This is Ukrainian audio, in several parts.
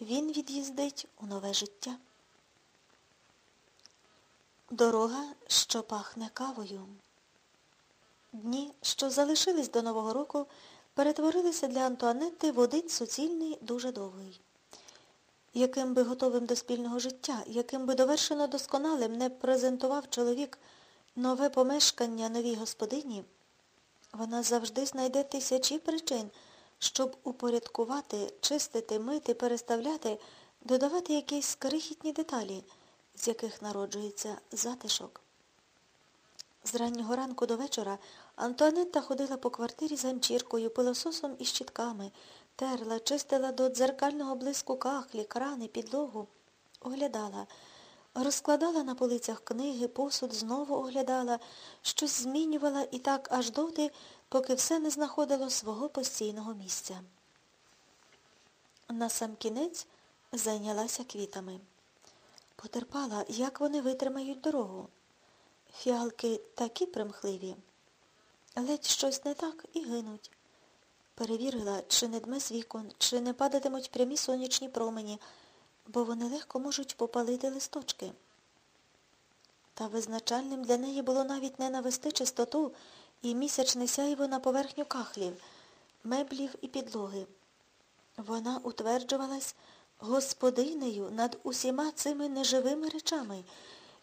він від'їздить у нове життя. Дорога, що пахне кавою. Дні, що залишились до Нового року, перетворилися для Антуанетти в один суцільний, дуже довгий. Яким би готовим до спільного життя, яким би довершено досконалим не презентував чоловік нове помешкання новій господині, вона завжди знайде тисячі причин, щоб упорядкувати, чистити, мити, переставляти, додавати якісь крихітні деталі, з яких народжується затишок. З раннього ранку до вечора Антуанетта ходила по квартирі з ганчіркою, пилососом і щітками, терла, чистила до дзеркального блиску кахлі, крани, підлогу, оглядала, розкладала на полицях книги, посуд знову оглядала, щось змінювала і так аж доти, поки все не знаходило свого постійного місця. Насамкінець зайнялася квітами. Потерпала, як вони витримають дорогу. Фіалки такі примхливі. Ледь щось не так і гинуть. Перевірила, чи не дме з вікон, чи не падатимуть прямі сонячні промені, бо вони легко можуть попалити листочки. Та визначальним для неї було навіть не навести чистоту і місячне сяйво на поверхню кахлів, меблів і підлоги. Вона утверджувалась господинею над усіма цими неживими речами,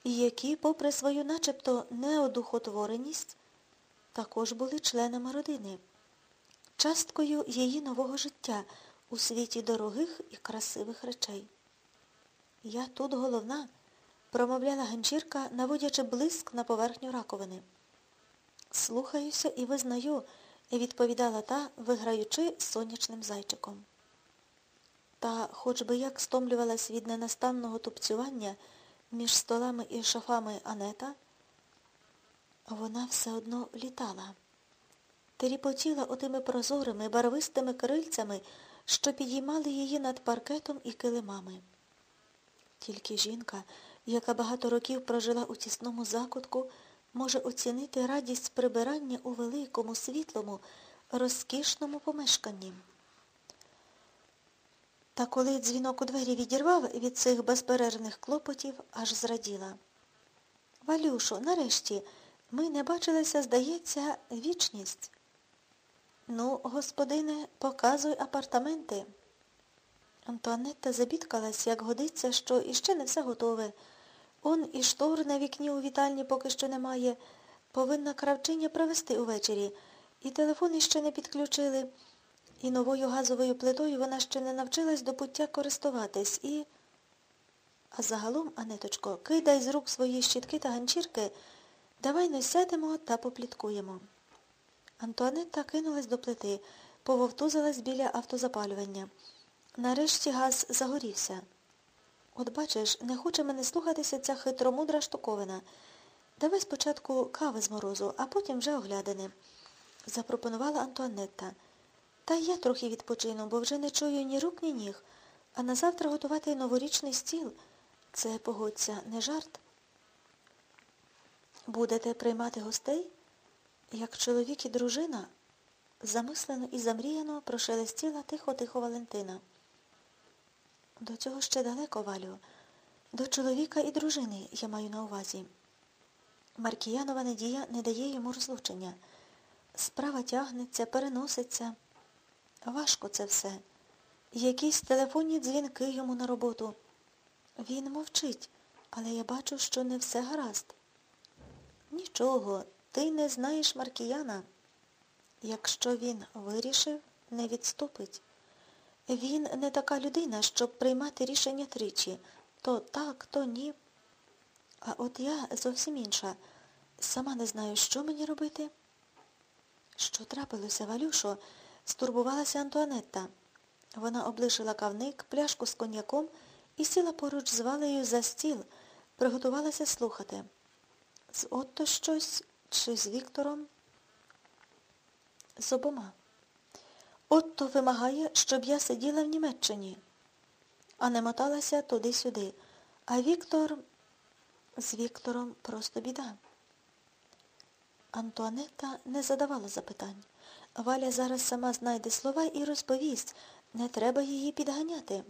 які, попри свою начебто неодухотвореність, також були членами родини, часткою її нового життя у світі дорогих і красивих речей. Я тут головна, промовляла ганчірка, наводячи блиск на поверхню раковини. Слухаюся і визнаю, відповідала та, виграючи сонячним зайчиком. Та, хоч би як стомлювалась від ненастанного тупцювання між столами і шафами Анета, вона все одно літала. Теріпотіла отими прозорими, барвистими крильцями, що підіймали її над паркетом і килимами. Тільки жінка, яка багато років прожила у тісному закутку, може оцінити радість прибирання у великому, світлому, розкішному помешканні. Та коли дзвінок у двері відірвав від цих безперервних клопотів, аж зраділа. Валюшо, нарешті, ми не бачилися, здається, вічність. Ну, господине, показуй апартаменти. Антуанетта забідкалась, як годиться, що іще не все готове. Он і штор на вікні у вітальні поки що немає. Повинна кравчиня привезти увечері. І телефон іще не підключили. І новою газовою плитою вона ще не навчилась до пуття користуватись. І... А загалом, Анеточко, кидай з рук свої щітки та ганчірки, давай не сядемо та попліткуємо. Антуанетта кинулась до плити, пововтузилась біля автозапалювання. Нарешті газ загорівся. От бачиш, не хоче мене слухатися ця хитромудра штуковина. Давай спочатку кави з морозу, а потім вже оглядини, запропонувала Антуанетта. Та я трохи відпочину, бо вже не чую ні рук, ні ніг. А на завтра готувати новорічний стіл. Це, погодься, не жарт. Будете приймати гостей? Як чоловік і дружина, замислено і замріяно прошелестіла тихо-тихо Валентина. До цього ще далеко, Валю. До чоловіка і дружини я маю на увазі. Маркіянова надія не дає йому розлучення. Справа тягнеться, переноситься. Важко це все. Якісь телефонні дзвінки йому на роботу. Він мовчить, але я бачу, що не все гаразд. Нічого, ти не знаєш Маркіяна. Якщо він вирішив, не відступить. Він не така людина, щоб приймати рішення тричі. То так, то ні. А от я зовсім інша. Сама не знаю, що мені робити. Що трапилося, Валюшо? Стурбувалася Антуанетта. Вона облишила кавник, пляшку з коньяком і сіла поруч з валею за стіл, приготувалася слухати. З Отто щось чи з Віктором? З обома. Отто вимагає, щоб я сиділа в Німеччині, а не моталася туди-сюди. А Віктор... З Віктором просто біда. Антуанета не задавала запитань. Валя зараз сама знайде слова і розповість. Не треба її підганяти.